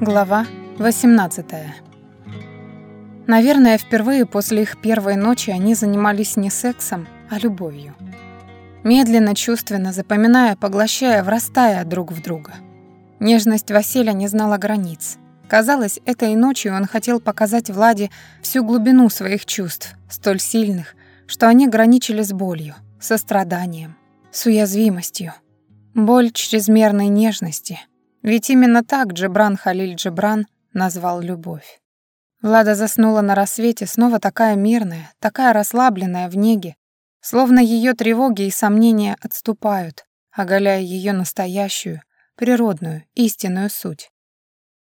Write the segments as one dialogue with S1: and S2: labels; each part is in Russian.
S1: Глава 18. Наверное, впервые после их первой ночи они занимались не сексом, а любовью. Медленно, чувственно, запоминая, поглощая, врастая друг в друга. Нежность Василия не знала границ. Казалось, этой ночью он хотел показать Владе всю глубину своих чувств, столь сильных, что они граничили с болью, состраданием, с уязвимостью. Боль чрезмерной нежности — ведь именно так Джебран Халиль Джебран назвал любовь. Влада заснула на рассвете, снова такая мирная, такая расслабленная в неге, словно ее тревоги и сомнения отступают, оголяя ее настоящую, природную, истинную суть.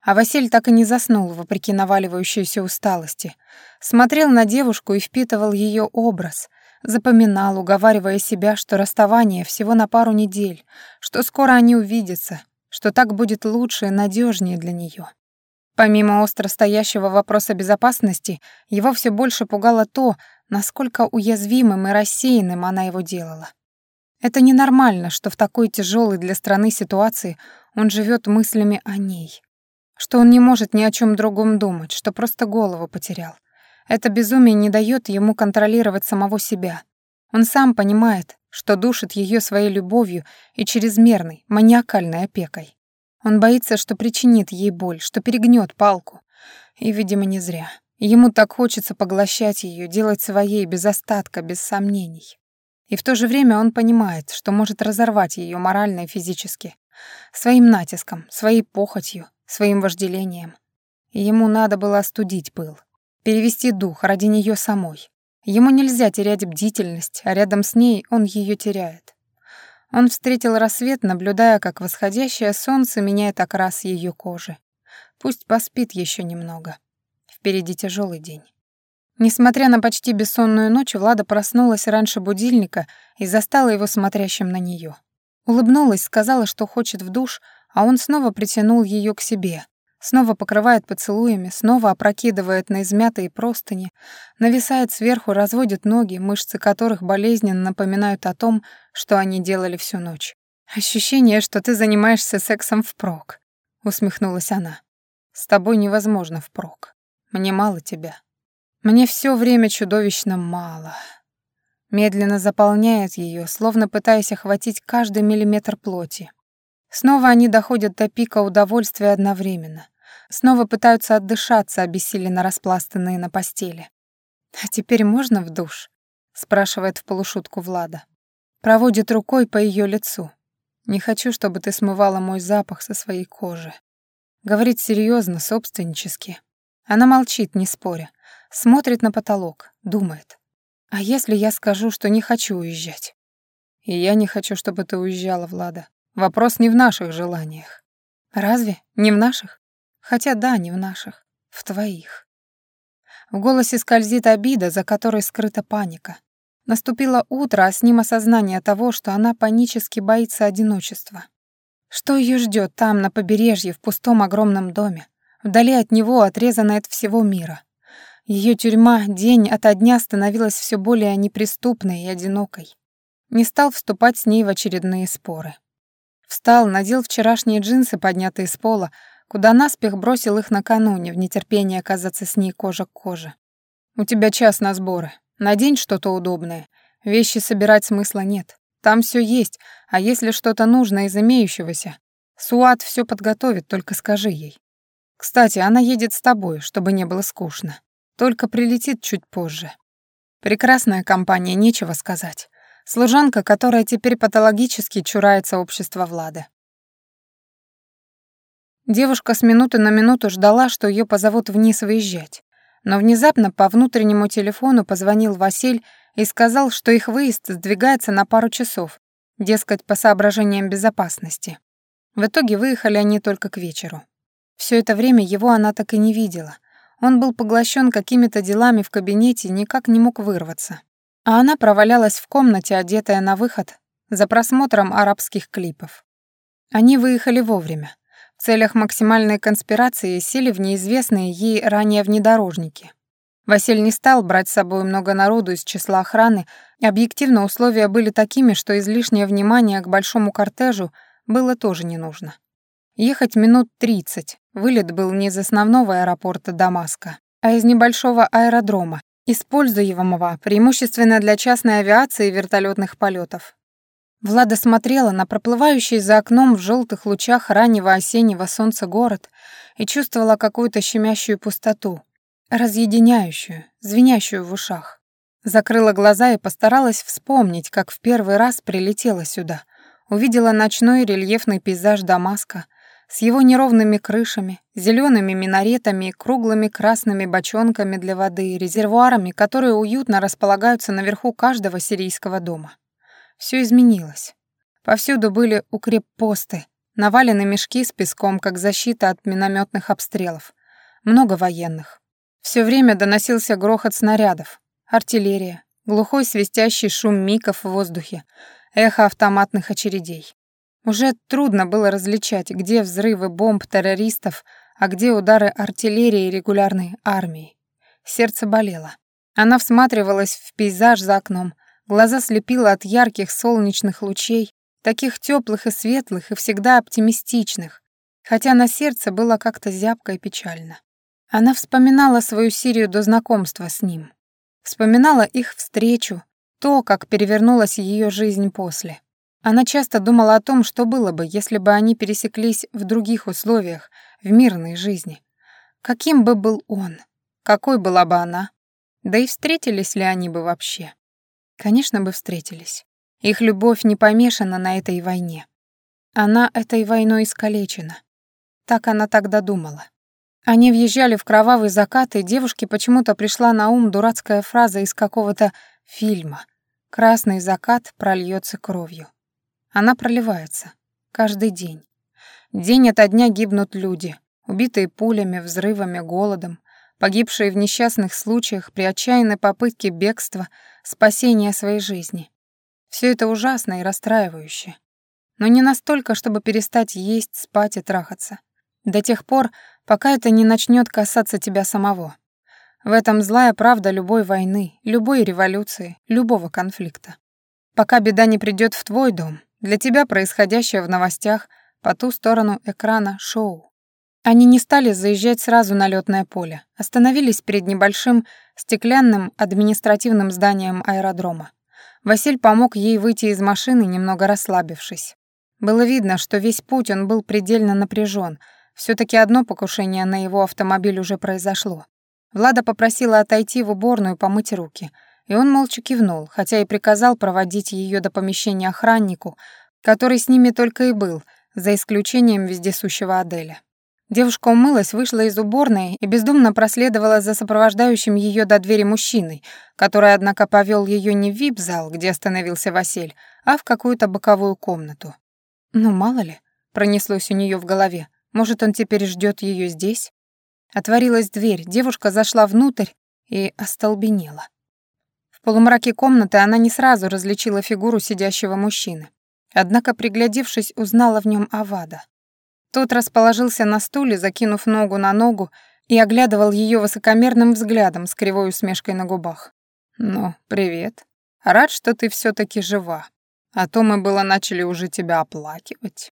S1: А Василь так и не заснул, вопреки наваливающейся усталости. Смотрел на девушку и впитывал ее образ, запоминал, уговаривая себя, что расставание всего на пару недель, что скоро они увидятся, что так будет лучше и надежнее для нее. Помимо остро стоящего вопроса безопасности, его все больше пугало то, насколько уязвимым и рассеянным она его делала. Это ненормально, что в такой тяжелой для страны ситуации он живет мыслями о ней. Что он не может ни о чем другом думать, что просто голову потерял. Это безумие не дает ему контролировать самого себя. Он сам понимает, что душит ее своей любовью и чрезмерной, маниакальной опекой. Он боится, что причинит ей боль, что перегнет палку. И, видимо, не зря. Ему так хочется поглощать ее, делать своей без остатка, без сомнений. И в то же время он понимает, что может разорвать ее морально и физически. Своим натиском, своей похотью, своим вожделением. Ему надо было остудить пыл, перевести дух ради нее самой. Ему нельзя терять бдительность, а рядом с ней он ее теряет. Он встретил рассвет, наблюдая, как восходящее солнце меняет окрас ее кожи. Пусть поспит еще немного. Впереди тяжелый день. Несмотря на почти бессонную ночь, Влада проснулась раньше будильника и застала его смотрящим на нее. Улыбнулась, сказала, что хочет в душ, а он снова притянул ее к себе, снова покрывает поцелуями, снова опрокидывает на измятые простыни, нависает сверху, разводит ноги, мышцы которых болезненно напоминают о том, что они делали всю ночь. «Ощущение, что ты занимаешься сексом впрок», — усмехнулась она. «С тобой невозможно впрок. Мне мало тебя. Мне все время чудовищно мало». Медленно заполняет ее, словно пытаясь охватить каждый миллиметр плоти. Снова они доходят до пика удовольствия одновременно. Снова пытаются отдышаться, обессиленно распластанные на постели. «А теперь можно в душ?» — спрашивает в полушутку Влада. Проводит рукой по ее лицу. «Не хочу, чтобы ты смывала мой запах со своей кожи». Говорит серьезно, собственнически. Она молчит, не споря. Смотрит на потолок, думает. «А если я скажу, что не хочу уезжать?» «И я не хочу, чтобы ты уезжала, Влада. Вопрос не в наших желаниях». «Разве? Не в наших?» Хотя да, не в наших, в твоих. В голосе скользит обида, за которой скрыта паника. Наступило утро, а с ним осознание того, что она панически боится одиночества. Что ее ждет там, на побережье, в пустом огромном доме, вдали от него, отрезанной от всего мира. Ее тюрьма день ото дня становилась все более неприступной и одинокой. Не стал вступать с ней в очередные споры. Встал, надел вчерашние джинсы, поднятые с пола, куда наспех бросил их накануне, в нетерпении оказаться с ней кожа к коже. «У тебя час на сборы. Надень что-то удобное. Вещи собирать смысла нет. Там все есть, а если что-то нужно из имеющегося, Суат все подготовит, только скажи ей. Кстати, она едет с тобой, чтобы не было скучно. Только прилетит чуть позже. Прекрасная компания, нечего сказать. Служанка, которая теперь патологически чурается общества Влада. Девушка с минуты на минуту ждала, что ее позовут вниз выезжать. Но внезапно по внутреннему телефону позвонил Василь и сказал, что их выезд сдвигается на пару часов, дескать, по соображениям безопасности. В итоге выехали они только к вечеру. Все это время его она так и не видела. Он был поглощен какими-то делами в кабинете и никак не мог вырваться. А она провалялась в комнате, одетая на выход, за просмотром арабских клипов. Они выехали вовремя. В целях максимальной конспирации сели в неизвестные ей ранее внедорожники. Василь не стал брать с собой много народу из числа охраны, объективно условия были такими, что излишнее внимание к большому кортежу было тоже не нужно. Ехать минут 30, Вылет был не из основного аэропорта Дамаска, а из небольшого аэродрома, используемого преимущественно для частной авиации и вертолетных полетов. Влада смотрела на проплывающий за окном в желтых лучах раннего осеннего солнца город и чувствовала какую-то щемящую пустоту, разъединяющую, звенящую в ушах. Закрыла глаза и постаралась вспомнить, как в первый раз прилетела сюда. Увидела ночной рельефный пейзаж Дамаска с его неровными крышами, зелеными минаретами и круглыми красными бочонками для воды и резервуарами, которые уютно располагаются наверху каждого сирийского дома. Все изменилось. Повсюду были укреппосты, навалены мешки с песком, как защита от минометных обстрелов. Много военных. Все время доносился грохот снарядов, артиллерия, глухой свистящий шум миков в воздухе, эхо автоматных очередей. Уже трудно было различать, где взрывы бомб террористов, а где удары артиллерии регулярной армии. Сердце болело. Она всматривалась в пейзаж за окном, глаза слепило от ярких солнечных лучей, таких теплых и светлых и всегда оптимистичных, хотя на сердце было как-то зябко и печально. Она вспоминала свою Сирию до знакомства с ним. Вспоминала их встречу, то, как перевернулась ее жизнь после. Она часто думала о том, что было бы, если бы они пересеклись в других условиях, в мирной жизни. Каким бы был он? Какой была бы она? Да и встретились ли они бы вообще? Конечно бы встретились. Их любовь не помешана на этой войне. Она этой войной искалечена. Так она тогда думала. Они въезжали в кровавый закат, и девушке почему-то пришла на ум дурацкая фраза из какого-то фильма. «Красный закат прольется кровью». Она проливается. Каждый день. День ото дня гибнут люди, убитые пулями, взрывами, голодом, погибшие в несчастных случаях при отчаянной попытке бегства, спасения своей жизни. Все это ужасно и расстраивающе. Но не настолько, чтобы перестать есть, спать и трахаться. До тех пор, пока это не начнет касаться тебя самого. В этом злая правда любой войны, любой революции, любого конфликта. Пока беда не придет в твой дом, для тебя происходящее в новостях по ту сторону экрана шоу. Они не стали заезжать сразу на лётное поле, остановились перед небольшим стеклянным административным зданием аэродрома. Василь помог ей выйти из машины, немного расслабившись. Было видно, что весь путь он был предельно напряжен, все таки одно покушение на его автомобиль уже произошло. Влада попросила отойти в уборную помыть руки, и он молча кивнул, хотя и приказал проводить ее до помещения охраннику, который с ними только и был, за исключением вездесущего Аделя. Девушка умылась, вышла из уборной и бездумно проследовала за сопровождающим ее до двери мужчиной, который, однако, повел ее не в вип-зал, где остановился Василь, а в какую-то боковую комнату. Ну, мало ли, пронеслось у нее в голове. Может, он теперь ждет ее здесь? Отворилась дверь, девушка зашла внутрь и остолбенела. В полумраке комнаты она не сразу различила фигуру сидящего мужчины. Однако, приглядевшись, узнала в нем Авада. Тот расположился на стуле, закинув ногу на ногу, и оглядывал ее высокомерным взглядом с кривой усмешкой на губах. «Ну, привет. Рад, что ты все таки жива. А то мы было начали уже тебя оплакивать».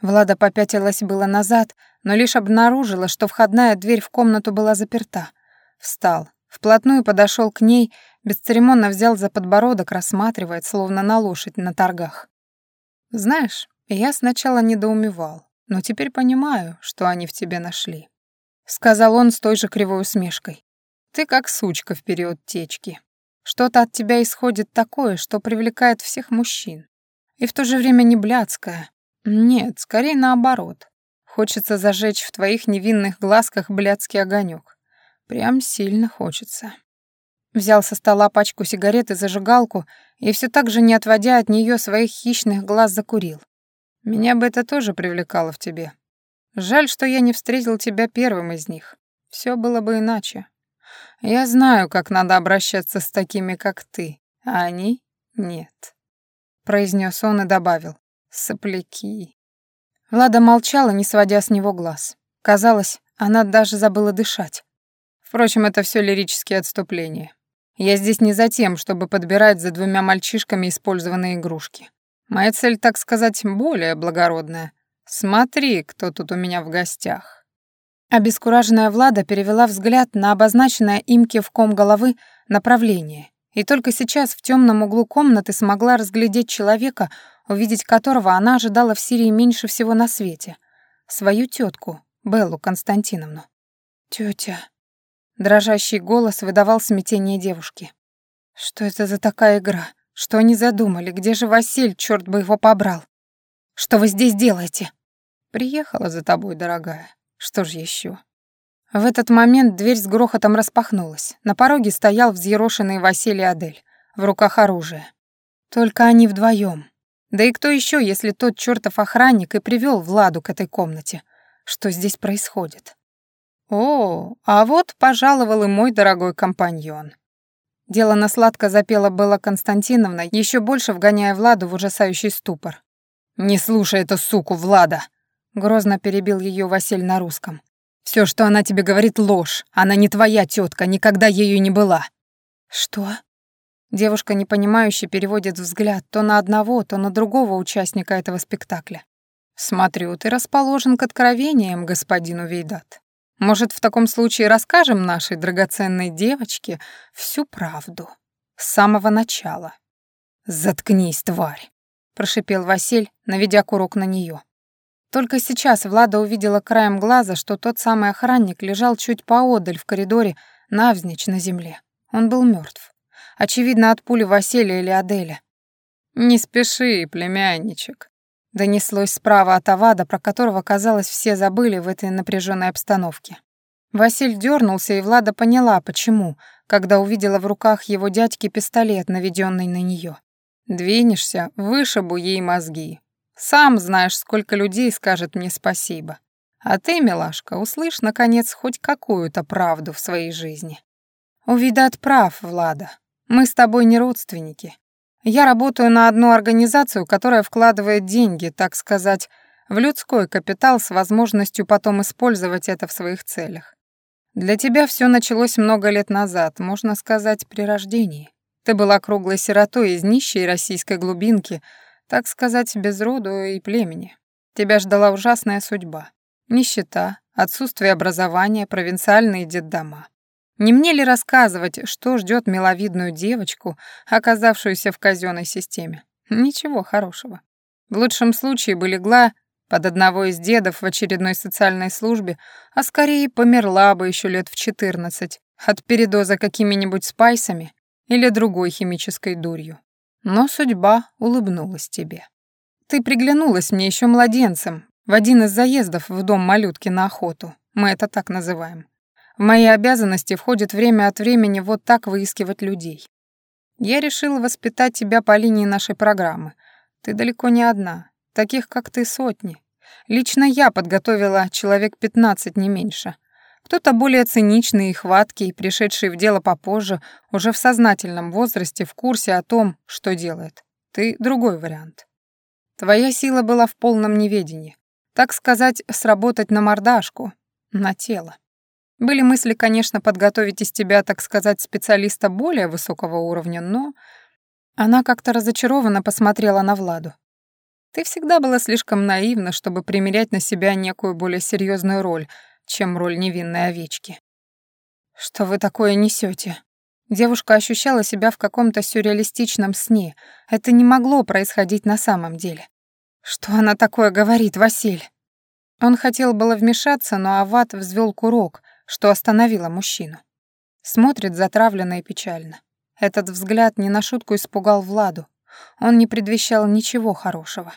S1: Влада попятилась было назад, но лишь обнаружила, что входная дверь в комнату была заперта. Встал, вплотную подошел к ней, бесцеремонно взял за подбородок, рассматривает, словно на лошадь на торгах. «Знаешь, я сначала недоумевал, но теперь понимаю, что они в тебе нашли», — сказал он с той же кривой усмешкой. «Ты как сучка в период течки. Что-то от тебя исходит такое, что привлекает всех мужчин. И в то же время не блядское, нет, скорее наоборот. Хочется зажечь в твоих невинных глазках блядский огонек. Прям сильно хочется. Взял со стола пачку сигарет и зажигалку, и все так же, не отводя от нее своих хищных глаз, закурил. Меня бы это тоже привлекало в тебе. Жаль, что я не встретил тебя первым из них. Все было бы иначе. Я знаю, как надо обращаться с такими, как ты, а они — нет. Произнес он и добавил. Сопляки. Влада молчала, не сводя с него глаз. Казалось, она даже забыла дышать. Впрочем, это все лирические отступления. Я здесь не за тем, чтобы подбирать за двумя мальчишками использованные игрушки. Моя цель, так сказать, более благородная. Смотри, кто тут у меня в гостях. Обескураженная Влада перевела взгляд на обозначенное им кивком головы направление, и только сейчас в темном углу комнаты смогла разглядеть человека, увидеть которого она ожидала в Сирии меньше всего на свете. Свою тетку, Беллу Константиновну. Тетя. Дрожащий голос выдавал смятение девушки. Что это за такая игра? Что они задумали? Где же Василь, черт бы его побрал? Что вы здесь делаете? Приехала за тобой, дорогая. Что ж еще? В этот момент дверь с грохотом распахнулась. На пороге стоял взъерошенный Василий Адель, в руках оружие. Только они вдвоем. Да и кто еще, если тот чертов охранник и привел Владу к этой комнате? Что здесь происходит? О, а вот пожаловал и мой дорогой компаньон. Дело на сладко запела Белла Константиновна, еще больше вгоняя Владу в ужасающий ступор. «Не слушай эту суку, Влада!» Грозно перебил ее Василь на русском. Все, что она тебе говорит, ложь. Она не твоя тетка, никогда ею не была». «Что?» Девушка, непонимающе, переводит взгляд то на одного, то на другого участника этого спектакля. «Смотрю, ты расположен к откровениям, господин Увейдат. Может, в таком случае расскажем нашей драгоценной девочке всю правду. С самого начала». «Заткнись, тварь!» — прошипел Василь, наведя курок на нее. Только сейчас Влада увидела краем глаза, что тот самый охранник лежал чуть поодаль в коридоре, навзничь на земле. Он был мертв. Очевидно, от пули Василия или Аделя. «Не спеши, племянничек», — донеслось справа от Авада, про которого, казалось, все забыли в этой напряженной обстановке. Василь дернулся, и Влада поняла, почему, когда увидела в руках его дядьки пистолет, наведенный на нее. «Двинешься, вышибу ей мозги», сам знаешь, сколько людей скажет мне спасибо. А ты, милашка, услышь, наконец, хоть какую-то правду в своей жизни. Увидат прав, Влада. Мы с тобой не родственники. Я работаю на одну организацию, которая вкладывает деньги, так сказать, в людской капитал с возможностью потом использовать это в своих целях. Для тебя все началось много лет назад, можно сказать, при рождении. Ты была круглой сиротой из нищей российской глубинки — так сказать, без роду и племени. Тебя ждала ужасная судьба. Нищета, отсутствие образования, провинциальные детдома. Не мне ли рассказывать, что ждет миловидную девочку, оказавшуюся в казенной системе? Ничего хорошего. В лучшем случае бы легла под одного из дедов в очередной социальной службе, а скорее померла бы еще лет в 14 от передоза какими-нибудь спайсами или другой химической дурью. Но судьба улыбнулась тебе. Ты приглянулась мне еще младенцем в один из заездов в дом малютки на охоту. Мы это так называем. В мои обязанности входит время от времени вот так выискивать людей. Я решила воспитать тебя по линии нашей программы. Ты далеко не одна. Таких, как ты, сотни. Лично я подготовила человек 15, не меньше. Кто-то более циничный и хваткий, пришедший в дело попозже, уже в сознательном возрасте, в курсе о том, что делает. Ты другой вариант. Твоя сила была в полном неведении. Так сказать, сработать на мордашку, на тело. Были мысли, конечно, подготовить из тебя, так сказать, специалиста более высокого уровня, но... Она как-то разочарованно посмотрела на Владу. Ты всегда была слишком наивна, чтобы примерять на себя некую более серьезную роль — чем роль невинной овечки. «Что вы такое несете? Девушка ощущала себя в каком-то сюрреалистичном сне. Это не могло происходить на самом деле. «Что она такое говорит, Василь?» Он хотел было вмешаться, но Ават взвел курок, что остановило мужчину. Смотрит затравленно и печально. Этот взгляд не на шутку испугал Владу. Он не предвещал ничего хорошего.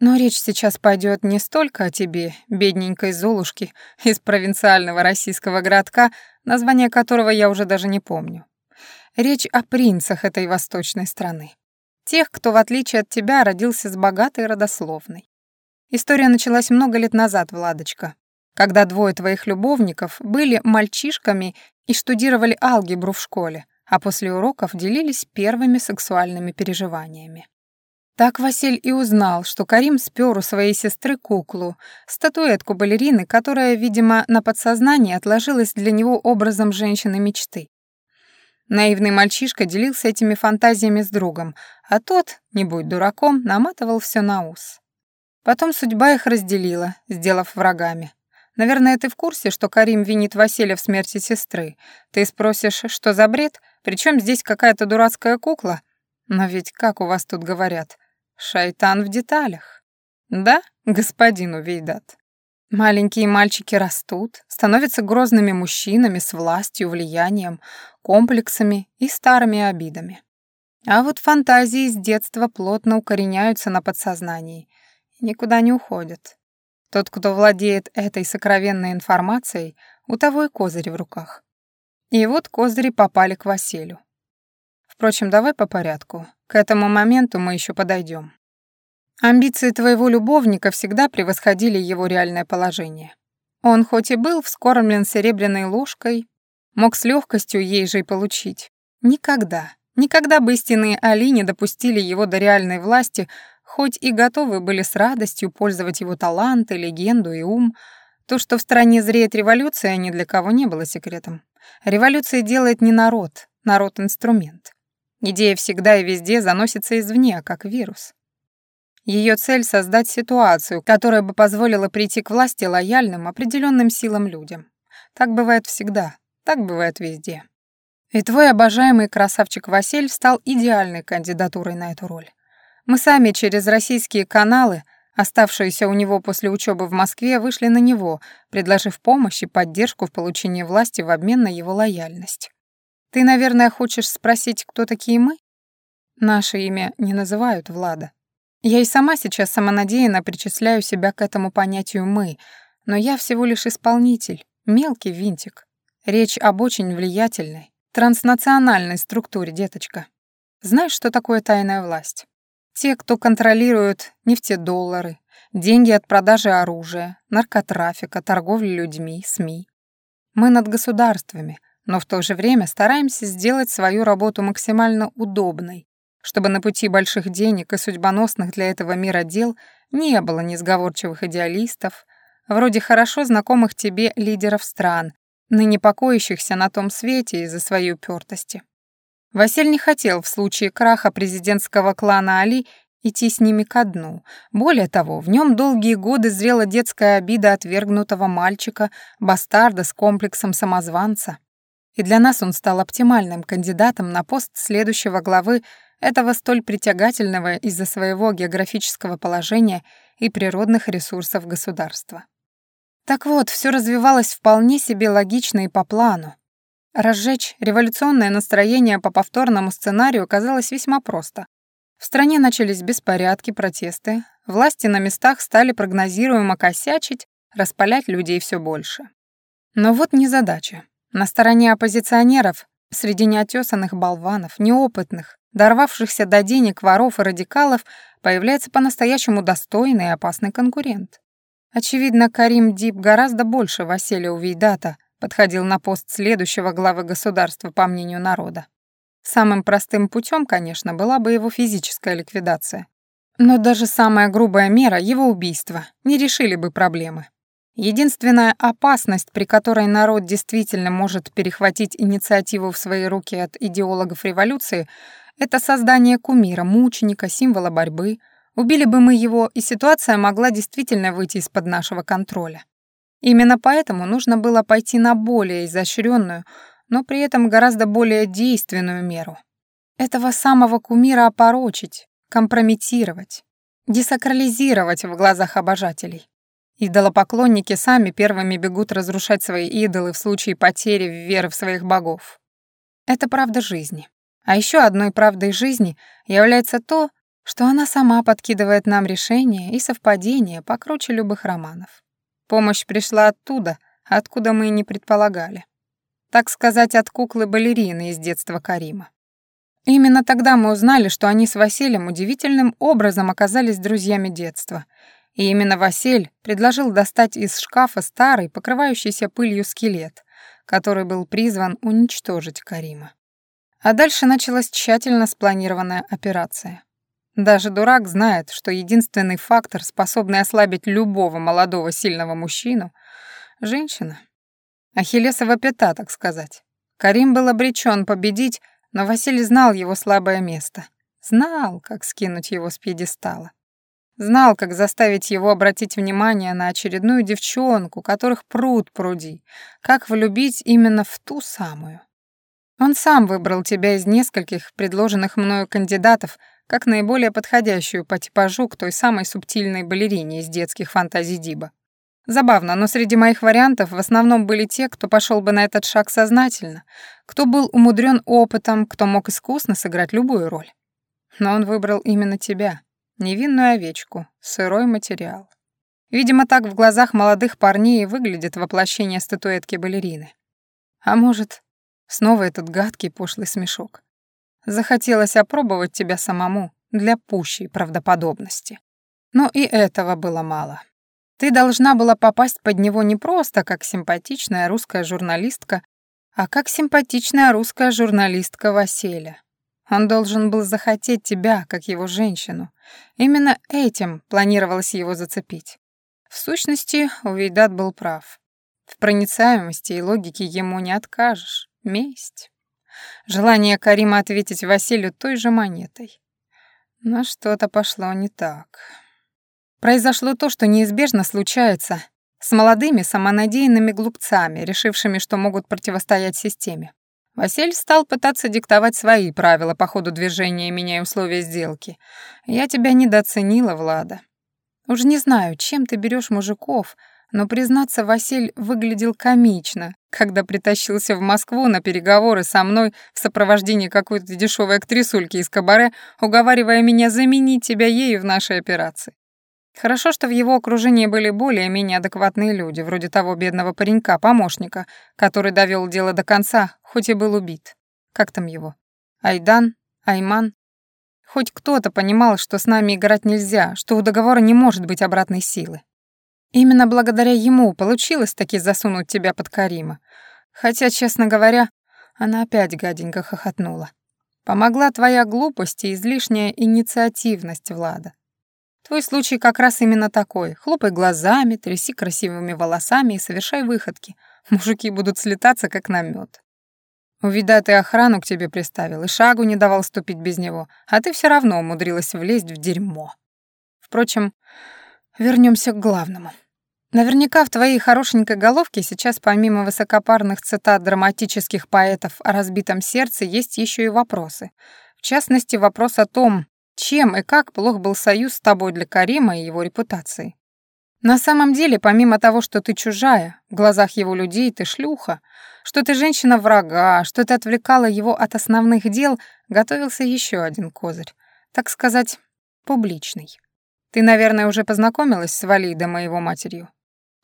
S1: Но речь сейчас пойдет не столько о тебе, бедненькой Золушке из провинциального российского городка, название которого я уже даже не помню. Речь о принцах этой восточной страны. Тех, кто, в отличие от тебя, родился с богатой родословной. История началась много лет назад, Владочка, когда двое твоих любовников были мальчишками и штудировали алгебру в школе, а после уроков делились первыми сексуальными переживаниями. Так Василь и узнал, что Карим спер у своей сестры куклу, статуэтку балерины, которая, видимо, на подсознании отложилась для него образом женщины мечты. Наивный мальчишка делился этими фантазиями с другом, а тот, не будь дураком, наматывал все на ус. Потом судьба их разделила, сделав врагами. Наверное, ты в курсе, что Карим винит Василия в смерти сестры. Ты спросишь, что за бред? Причем здесь какая-то дурацкая кукла? Но ведь как у вас тут говорят? Шайтан в деталях. Да, господин Увейдат? Маленькие мальчики растут, становятся грозными мужчинами с властью, влиянием, комплексами и старыми обидами. А вот фантазии с детства плотно укореняются на подсознании никуда не уходят. Тот, кто владеет этой сокровенной информацией, у того и козыри в руках. И вот козыри попали к Василию. Впрочем, давай по порядку. К этому моменту мы еще подойдем. Амбиции твоего любовника всегда превосходили его реальное положение. Он хоть и был вскормлен серебряной ложкой, мог с легкостью ей же и получить. Никогда, никогда бы истинные Али не допустили его до реальной власти хоть и готовы были с радостью пользовать его таланты, легенду и ум, то, что в стране зреет революция, ни для кого не было секретом. Революция делает не народ, народ — инструмент. Идея всегда и везде заносится извне, как вирус. Ее цель — создать ситуацию, которая бы позволила прийти к власти лояльным, определенным силам людям. Так бывает всегда, так бывает везде. И твой обожаемый красавчик Василь стал идеальной кандидатурой на эту роль. Мы сами через российские каналы, оставшиеся у него после учебы в Москве, вышли на него, предложив помощь и поддержку в получении власти в обмен на его лояльность. Ты, наверное, хочешь спросить, кто такие мы? Наше имя не называют Влада. Я и сама сейчас самонадеянно причисляю себя к этому понятию «мы», но я всего лишь исполнитель, мелкий винтик. Речь об очень влиятельной, транснациональной структуре, деточка. Знаешь, что такое тайная власть? Те, кто контролирует нефтедоллары, деньги от продажи оружия, наркотрафика, торговли людьми, СМИ. Мы над государствами, но в то же время стараемся сделать свою работу максимально удобной, чтобы на пути больших денег и судьбоносных для этого мира дел не было несговорчивых идеалистов, вроде хорошо знакомых тебе лидеров стран, ныне покоящихся на том свете из-за своей упертости. Василь не хотел в случае краха президентского клана Али идти с ними ко дну. Более того, в нем долгие годы зрела детская обида отвергнутого мальчика, бастарда с комплексом самозванца. И для нас он стал оптимальным кандидатом на пост следующего главы этого столь притягательного из-за своего географического положения и природных ресурсов государства. Так вот, все развивалось вполне себе логично и по плану. Разжечь революционное настроение по повторному сценарию оказалось весьма просто. В стране начались беспорядки, протесты, власти на местах стали прогнозируемо косячить, распалять людей все больше. Но вот незадача. На стороне оппозиционеров, среди неотесанных болванов, неопытных, дорвавшихся до денег воров и радикалов, появляется по-настоящему достойный и опасный конкурент. Очевидно, Карим Дип гораздо больше Василия Увейдата, подходил на пост следующего главы государства, по мнению народа. Самым простым путем, конечно, была бы его физическая ликвидация. Но даже самая грубая мера, его убийство, не решили бы проблемы. Единственная опасность, при которой народ действительно может перехватить инициативу в свои руки от идеологов революции, это создание кумира, мученика, символа борьбы. Убили бы мы его, и ситуация могла действительно выйти из-под нашего контроля. Именно поэтому нужно было пойти на более изощренную, но при этом гораздо более действенную меру. Этого самого кумира опорочить, компрометировать, десакрализировать в глазах обожателей. Идолопоклонники сами первыми бегут разрушать свои идолы в случае потери веры в своих богов. Это правда жизни. А еще одной правдой жизни является то, что она сама подкидывает нам решения и совпадения покруче любых романов. Помощь пришла оттуда, откуда мы и не предполагали. Так сказать, от куклы-балерины из детства Карима. Именно тогда мы узнали, что они с Василием удивительным образом оказались друзьями детства. И именно Василь предложил достать из шкафа старый, покрывающийся пылью скелет, который был призван уничтожить Карима. А дальше началась тщательно спланированная операция. Даже дурак знает, что единственный фактор, способный ослабить любого молодого сильного мужчину — женщина. Ахиллесова пята, так сказать. Карим был обречен победить, но Василий знал его слабое место. Знал, как скинуть его с пьедестала. Знал, как заставить его обратить внимание на очередную девчонку, которых пруд пруди, как влюбить именно в ту самую. Он сам выбрал тебя из нескольких предложенных мною кандидатов как наиболее подходящую по типажу к той самой субтильной балерине из детских фантазий Диба. Забавно, но среди моих вариантов в основном были те, кто пошел бы на этот шаг сознательно, кто был умудрен опытом, кто мог искусно сыграть любую роль. Но он выбрал именно тебя, Невинную овечку, сырой материал. Видимо, так в глазах молодых парней и выглядит воплощение статуэтки балерины. А может, снова этот гадкий пошлый смешок. Захотелось опробовать тебя самому для пущей правдоподобности. Но и этого было мало. Ты должна была попасть под него не просто как симпатичная русская журналистка, а как симпатичная русская журналистка Василя. Он должен был захотеть тебя, как его женщину. Именно этим планировалось его зацепить. В сущности, Увейдат был прав. В проницаемости и логике ему не откажешь. Месть. Желание Карима ответить Василию той же монетой. Но что-то пошло не так. Произошло то, что неизбежно случается с молодыми самонадеянными глупцами, решившими, что могут противостоять системе. Василь стал пытаться диктовать свои правила по ходу движения, меняя условия сделки. Я тебя недооценила, Влада. Уж не знаю, чем ты берешь мужиков, но, признаться, Василь выглядел комично, когда притащился в Москву на переговоры со мной в сопровождении какой-то дешевой актрисульки из кабаре, уговаривая меня заменить тебя ею в нашей операции. Хорошо, что в его окружении были более-менее адекватные люди, вроде того бедного паренька, помощника, который довел дело до конца, хоть и был убит. Как там его? Айдан? Айман? Хоть кто-то понимал, что с нами играть нельзя, что у договора не может быть обратной силы. Именно благодаря ему получилось таки засунуть тебя под Карима. Хотя, честно говоря, она опять гаденько хохотнула. Помогла твоя глупость и излишняя инициативность, Влада. Твой случай как раз именно такой. Хлопай глазами, тряси красивыми волосами и совершай выходки. Мужики будут слетаться, как на мед. Увидатый охрану к тебе приставил и шагу не давал ступить без него, а ты все равно умудрилась влезть в дерьмо. Впрочем, вернемся к главному. Наверняка в твоей хорошенькой головке сейчас помимо высокопарных цитат драматических поэтов о разбитом сердце есть еще и вопросы. В частности, вопрос о том, чем и как плох был союз с тобой для Карима и его репутации? На самом деле, помимо того, что ты чужая, в глазах его людей ты шлюха, что ты женщина врага, что ты отвлекала его от основных дел, готовился еще один козырь, так сказать, публичный. Ты, наверное, уже познакомилась с Валидом и его матерью.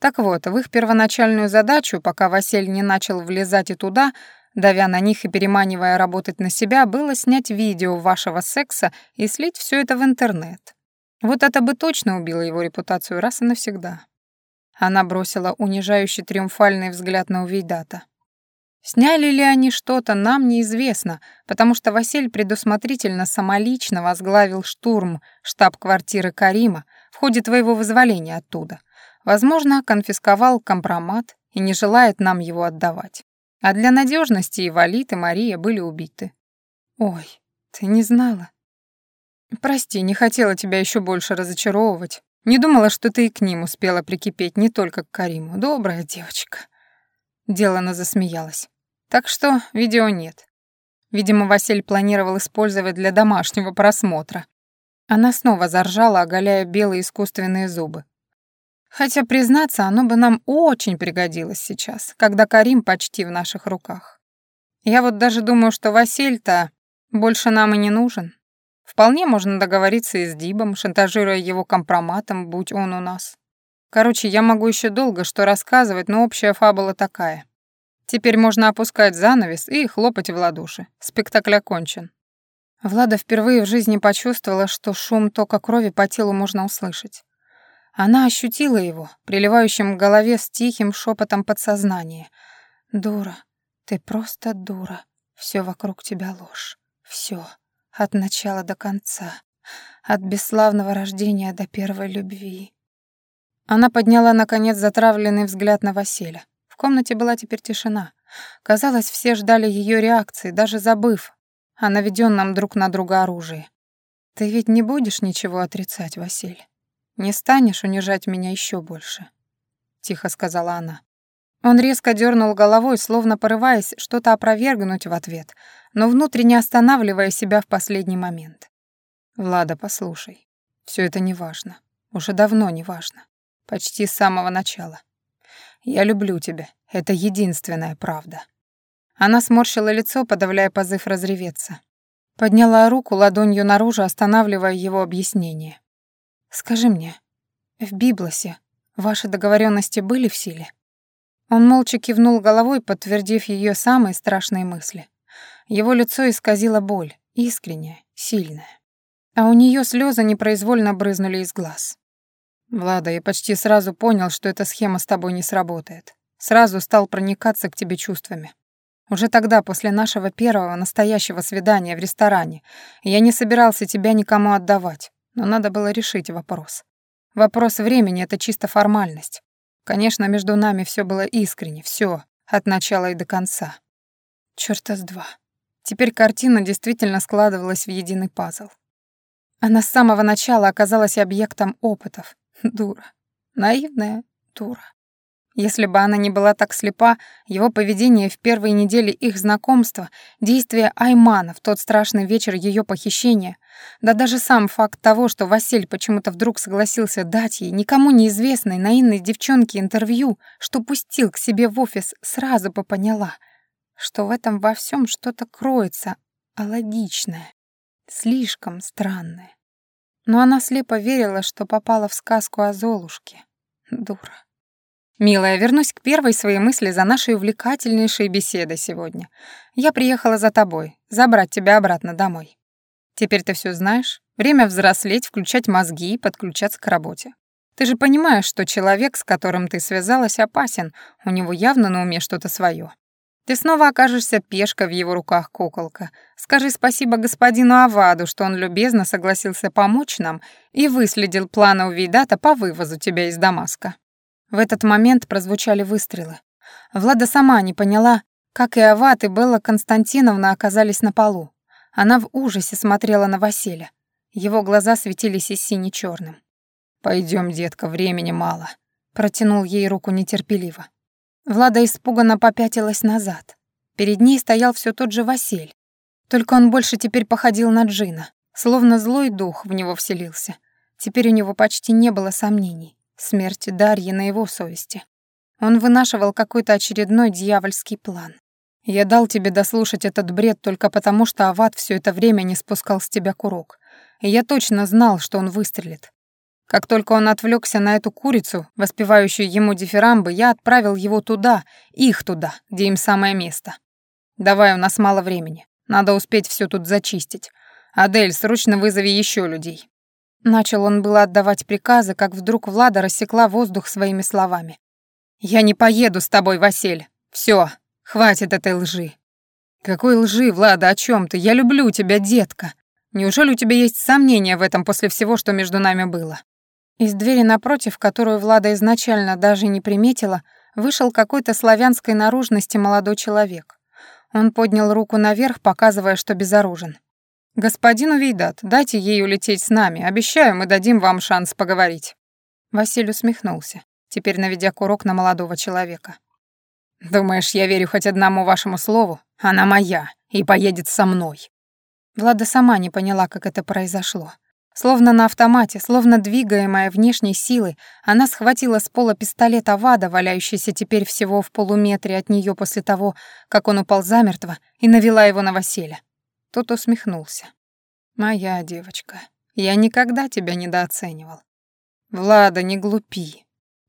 S1: Так вот, в их первоначальную задачу, пока Василь не начал влезать и туда, давя на них и переманивая работать на себя, было снять видео вашего секса и слить все это в интернет. Вот это бы точно убило его репутацию раз и навсегда. Она бросила унижающий триумфальный взгляд на Увейдата. Сняли ли они что-то, нам неизвестно, потому что Василь предусмотрительно самолично возглавил штурм штаб-квартиры Карима в ходе твоего вызволения оттуда. Возможно, конфисковал компромат и не желает нам его отдавать. А для надежности и Валит, и Мария были убиты. Ой, ты не знала? Прости, не хотела тебя еще больше разочаровывать. Не думала, что ты и к ним успела прикипеть, не только к Кариму. Добрая девочка. Делана засмеялась. Так что видео нет. Видимо, Василь планировал использовать для домашнего просмотра. Она снова заржала, оголяя белые искусственные зубы. Хотя, признаться, оно бы нам очень пригодилось сейчас, когда Карим почти в наших руках. Я вот даже думаю, что Василь-то больше нам и не нужен. Вполне можно договориться и с Дибом, шантажируя его компроматом, будь он у нас. Короче, я могу еще долго что рассказывать, но общая фабула такая. Теперь можно опускать занавес и хлопать в ладоши. Спектакль окончен. Влада впервые в жизни почувствовала, что шум тока крови по телу можно услышать. Она ощутила его, приливающим к голове с тихим шепотом подсознания. «Дура, ты просто дура. Все вокруг тебя ложь. Все, от начала до конца. От бесславного рождения до первой любви». Она подняла, наконец, затравленный взгляд на Василя. В комнате была теперь тишина. Казалось, все ждали ее реакции, даже забыв о наведенном друг на друга оружии. «Ты ведь не будешь ничего отрицать, Василь?» Не станешь унижать меня еще больше», — тихо сказала она. Он резко дернул головой, словно порываясь что-то опровергнуть в ответ, но внутренне останавливая себя в последний момент. «Влада, послушай, все это не важно. Уже давно не важно. Почти с самого начала. Я люблю тебя. Это единственная правда». Она сморщила лицо, подавляя позыв разреветься. Подняла руку ладонью наружу, останавливая его объяснение. «Скажи мне, в Библосе ваши договоренности были в силе?» Он молча кивнул головой, подтвердив ее самые страшные мысли. Его лицо исказило боль, искренняя, сильная. А у нее слезы непроизвольно брызнули из глаз. «Влада, я почти сразу понял, что эта схема с тобой не сработает. Сразу стал проникаться к тебе чувствами. Уже тогда, после нашего первого настоящего свидания в ресторане, я не собирался тебя никому отдавать, но надо было решить вопрос. Вопрос времени — это чисто формальность. Конечно, между нами все было искренне, все от начала и до конца. Чёрта с два. Теперь картина действительно складывалась в единый пазл. Она с самого начала оказалась объектом опытов. Дура. Наивная дура. Если бы она не была так слепа, его поведение в первые недели их знакомства, действия Аймана в тот страшный вечер ее похищения, да даже сам факт того, что Василь почему-то вдруг согласился дать ей никому неизвестной наивной девчонке интервью, что пустил к себе в офис, сразу бы поняла, что в этом во всем что-то кроется, а слишком странное. Но она слепо верила, что попала в сказку о Золушке. Дура. «Милая, вернусь к первой своей мысли за нашей увлекательнейшей беседой сегодня. Я приехала за тобой, забрать тебя обратно домой. Теперь ты все знаешь. Время взрослеть, включать мозги и подключаться к работе. Ты же понимаешь, что человек, с которым ты связалась, опасен, у него явно на уме что-то свое. Ты снова окажешься пешкой в его руках, куколка. Скажи спасибо господину Аваду, что он любезно согласился помочь нам и выследил планы у Вейдата по вывозу тебя из Дамаска. В этот момент прозвучали выстрелы. Влада сама не поняла, как и Ават и Белла Константиновна оказались на полу. Она в ужасе смотрела на Василия. Его глаза светились и сине черным «Пойдем, детка, времени мало», — протянул ей руку нетерпеливо. Влада испуганно попятилась назад. Перед ней стоял все тот же Василь. Только он больше теперь походил на Джина, словно злой дух в него вселился. Теперь у него почти не было сомнений. Смерть Дарьи на его совести. Он вынашивал какой-то очередной дьявольский план. Я дал тебе дослушать этот бред только потому, что Ават все это время не спускал с тебя курок. И я точно знал, что он выстрелит. Как только он отвлекся на эту курицу, воспевающую ему дифирамбы, я отправил его туда, их туда, где им самое место. Давай, у нас мало времени. Надо успеть все тут зачистить. Адель, срочно вызови еще людей. Начал он было отдавать приказы, как вдруг Влада рассекла воздух своими словами. «Я не поеду с тобой, Василь. Все, хватит этой лжи». «Какой лжи, Влада, о чем ты? Я люблю тебя, детка. Неужели у тебя есть сомнения в этом после всего, что между нами было?» Из двери напротив, которую Влада изначально даже не приметила, вышел какой-то славянской наружности молодой человек. Он поднял руку наверх, показывая, что безоружен. «Господин Увейдат, дайте ей улететь с нами. Обещаю, мы дадим вам шанс поговорить». Василий усмехнулся, теперь наведя курок на молодого человека. «Думаешь, я верю хоть одному вашему слову? Она моя и поедет со мной». Влада сама не поняла, как это произошло. Словно на автомате, словно двигаемая внешней силой, она схватила с пола пистолет Авада, валяющийся теперь всего в полуметре от нее после того, как он упал замертво, и навела его на Василия. Тот усмехнулся. «Моя девочка, я никогда тебя недооценивал. Влада, не глупи.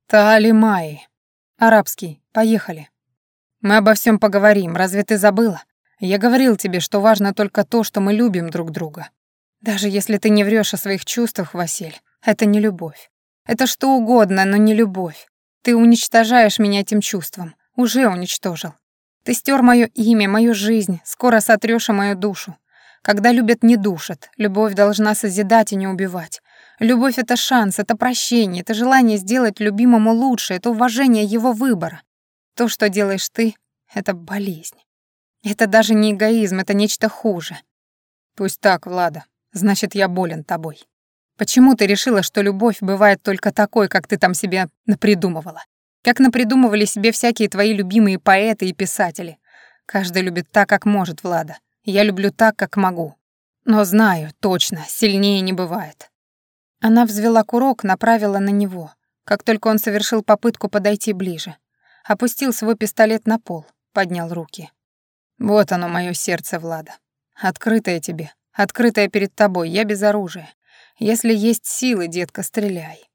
S1: Таали. Арабский, поехали. Мы обо всем поговорим, разве ты забыла? Я говорил тебе, что важно только то, что мы любим друг друга. Даже если ты не врешь о своих чувствах, Василь, это не любовь. Это что угодно, но не любовь. Ты уничтожаешь меня этим чувством. Уже уничтожил. Ты стер мое имя, мою жизнь, скоро сотрешь и мою душу. Когда любят, не душат. Любовь должна созидать и не убивать. Любовь — это шанс, это прощение, это желание сделать любимому лучше, это уважение его выбора. То, что делаешь ты, — это болезнь. Это даже не эгоизм, это нечто хуже. Пусть так, Влада. Значит, я болен тобой. Почему ты решила, что любовь бывает только такой, как ты там себе напридумывала? Как напридумывали себе всякие твои любимые поэты и писатели? Каждый любит так, как может, Влада. Я люблю так, как могу. Но знаю, точно, сильнее не бывает. Она взвела курок, направила на него, как только он совершил попытку подойти ближе. Опустил свой пистолет на пол, поднял руки. Вот оно, мое сердце, Влада. Открытое тебе, открытое перед тобой, я без оружия. Если есть силы, детка, стреляй.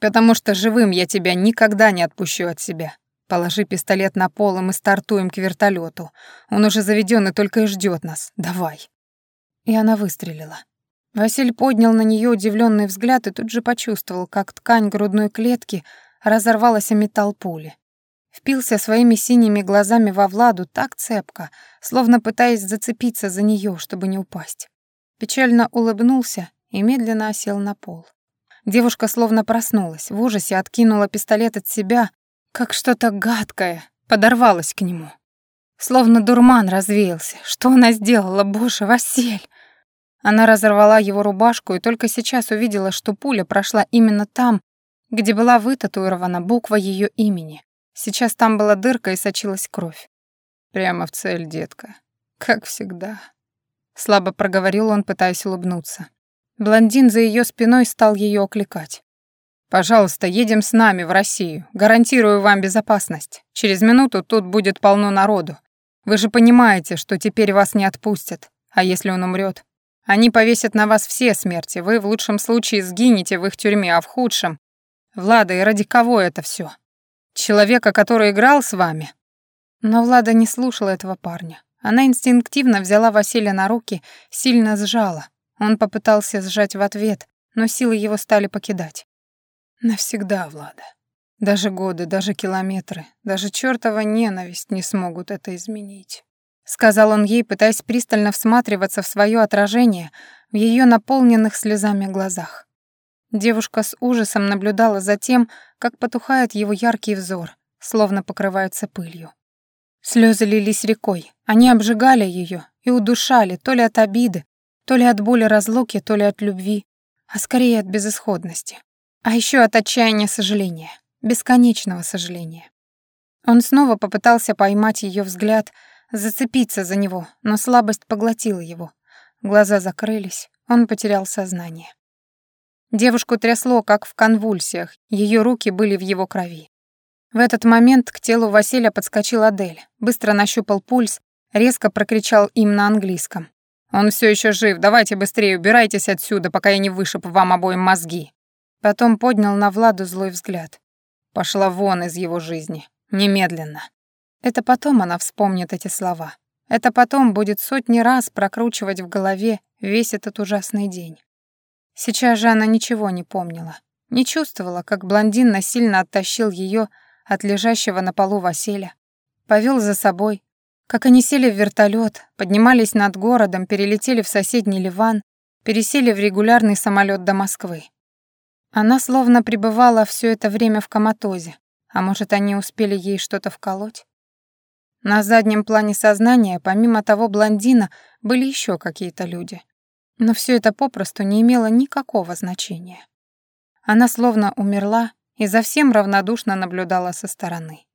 S1: Потому что живым я тебя никогда не отпущу от себя. Положи пистолет на пол, и мы стартуем к вертолету. Он уже заведен и только и ждет нас. Давай. И она выстрелила. Василь поднял на нее удивленный взгляд и тут же почувствовал, как ткань грудной клетки разорвалась о металл пули. Впился своими синими глазами во Владу так цепко, словно пытаясь зацепиться за нее, чтобы не упасть. Печально улыбнулся и медленно осел на пол. Девушка словно проснулась, в ужасе откинула пистолет от себя, как что-то гадкое, подорвалась к нему. Словно дурман развеялся. Что она сделала, боже, Василь? Она разорвала его рубашку и только сейчас увидела, что пуля прошла именно там, где была вытатуирована буква ее имени. Сейчас там была дырка и сочилась кровь. Прямо в цель, детка. Как всегда. Слабо проговорил он, пытаясь улыбнуться. Блондин за ее спиной стал ее окликать. «Пожалуйста, едем с нами в Россию. Гарантирую вам безопасность. Через минуту тут будет полно народу. Вы же понимаете, что теперь вас не отпустят. А если он умрет? Они повесят на вас все смерти. Вы в лучшем случае сгинете в их тюрьме, а в худшем... Влада, и ради кого это все? Человека, который играл с вами?» Но Влада не слушала этого парня. Она инстинктивно взяла Василия на руки, сильно сжала. Он попытался сжать в ответ, но силы его стали покидать. «Навсегда, Влада. Даже годы, даже километры, даже чёртова ненависть не смогут это изменить» сказал он ей, пытаясь пристально всматриваться в свое отражение в ее наполненных слезами глазах. Девушка с ужасом наблюдала за тем, как потухает его яркий взор, словно покрывается пылью. Слезы лились рекой, они обжигали ее и удушали то ли от обиды, то ли от боли разлуки, то ли от любви, а скорее от безысходности. А еще от отчаяния сожаления, бесконечного сожаления. Он снова попытался поймать ее взгляд, зацепиться за него, но слабость поглотила его. Глаза закрылись, он потерял сознание. Девушку трясло, как в конвульсиях, ее руки были в его крови. В этот момент к телу Василия подскочил Адель, быстро нащупал пульс, резко прокричал им на английском. «Он все еще жив, давайте быстрее убирайтесь отсюда, пока я не вышиб вам обоим мозги». Потом поднял на Владу злой взгляд. Пошла вон из его жизни. Немедленно. Это потом она вспомнит эти слова. Это потом будет сотни раз прокручивать в голове весь этот ужасный день. Сейчас же она ничего не помнила. Не чувствовала, как блондин насильно оттащил ее от лежащего на полу Василя, повел за собой, как они сели в вертолет, поднимались над городом, перелетели в соседний Ливан, пересели в регулярный самолет до Москвы. Она словно пребывала все это время в коматозе, а может, они успели ей что-то вколоть? На заднем плане сознания, помимо того блондина, были еще какие-то люди. Но все это попросту не имело никакого значения. Она словно умерла и за всем равнодушно наблюдала со стороны.